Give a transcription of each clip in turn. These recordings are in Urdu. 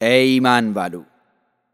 اے ایمان والو،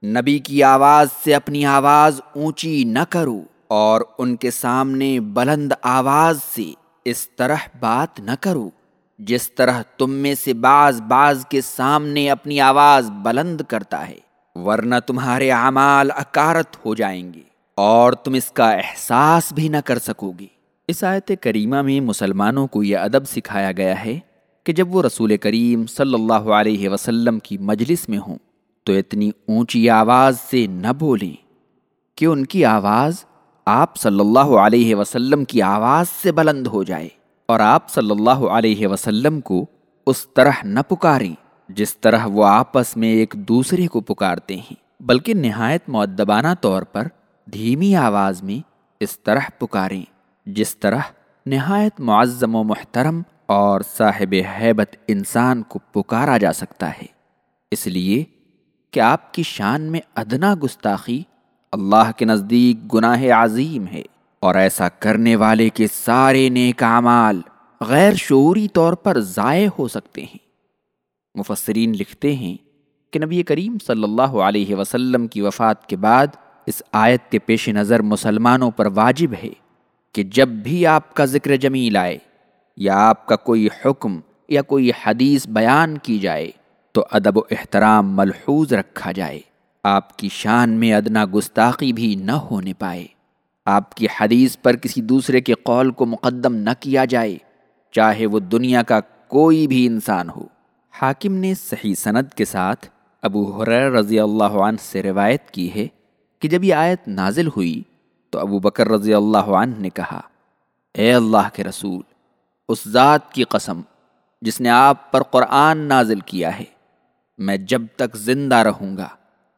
نبی کی آواز سے اپنی آواز اونچی نہ کرو اور ان کے سامنے بلند آواز سے اس طرح بات نہ کرو۔ جس طرح تم میں سے بعض بعض کے سامنے اپنی آواز بلند کرتا ہے، ورنہ تمہارے اعمال اکارت ہو جائیں گے اور تم اس کا احساس بھی نہ کر سکو گے۔ اس آیت کریمہ میں مسلمانوں کو یہ ادب سکھایا گیا ہے کہ جب وہ رسول کریم صلی اللہ علیہ وسلم کی مجلس میں ہوں تو اتنی اونچی آواز سے نہ بولیں کہ ان کی آواز آپ صلی اللہ علیہ وسلم کی آواز سے بلند ہو جائے اور آپ صلی اللہ علیہ وسلم کو اس طرح نہ پکاریں جس طرح وہ آپس میں ایک دوسرے کو پکارتے ہیں، بلکہ نہایت معدبانہ طور پر دھیمی آواز میں اس طرح پکاریں جس طرح نہایت معظم و محترم اور صاحب حیبت انسان کو پکارا جا سکتا ہے۔ اس لیے کہ آپ کی شان میں ادنا گستاخی اللہ کے نزدیک گناہ عظیم ہے اور ایسا کرنے والے کے سارے نیک اعمال غیر شعوری طور پر ضائع ہو سکتے ہیں۔ مفسرین لکھتے ہیں کہ نبی کریم صلی اللہ علیہ وسلم کی وفات کے بعد اس آیت کے پیش نظر مسلمانوں پر واجب ہے کہ جب بھی آپ کا ذکر جمیل آئے یا آپ کا کوئی حکم یا کوئی حدیث بیان کی جائے تو ادب و احترام ملحوظ رکھا جائے۔ آپ کی شان میں ادنا گستاخی بھی نہ ہونے پائے۔ آپ کی حدیث پر کسی دوسرے کے قول کو مقدم نہ کیا جائے، چاہے وہ دنیا کا کوئی بھی انسان ہو۔ حاکم نے صحیح سند کے ساتھ ابو حریر رضی اللہ عنہ سے روایت کی ہے کہ جب یہ آیت نازل ہوئی تو ابو بکر رضی اللہ عنہ نے کہا، اے اللہ کے رسول اس ذات کی قسم جس نے آپ پر قرآن نازل کیا ہے۔ میں جب تک زندہ رہوں گا،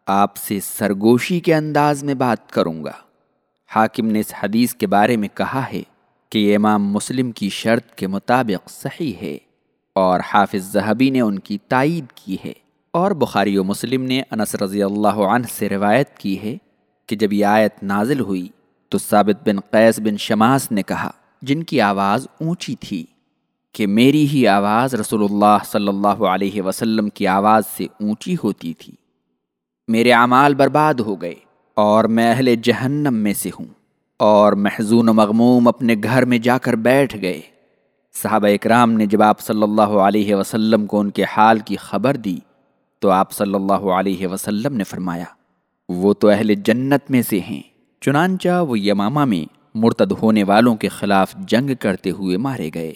آپ سے سرگوشی کے انداز میں بات کروں گا۔ حاکم نے اس حدیث کے بارے میں کہا ہے کہ یہ امام مسلم کی شرط کے مطابق صحیح ہے اور حافظ زہبی نے ان کی تائید کی ہے۔ اور بخاری و مسلم نے انس رضی اللہ عنہ سے روایت کی ہے کہ جب یہ آیت نازل ہوئی تو ثابت بن قیس بن شماس نے کہا جن کی آواز اونچی تھی کہ میری ہی آواز رسول اللہ صلی اللہ علیہ وسلم کی آواز سے اونچی ہوتی تھی۔ میرے اعمال برباد ہو گئے اور میں اہل جہنم میں سے ہوں اور محضون و مغموم اپنے گھر میں جا کر بیٹھ گئے۔ صحابہ اکرام نے جب آپ صلی اللہ علیہ وسلم کو ان کے حال کی خبر دی تو آپ صلی اللہ علیہ وسلم نے فرمایا، وہ تو اہل جنت میں سے ہیں، چنانچہ وہ یمامہ میں مرتد ہونے والوں کے خلاف جنگ کرتے ہوئے مارے گئے۔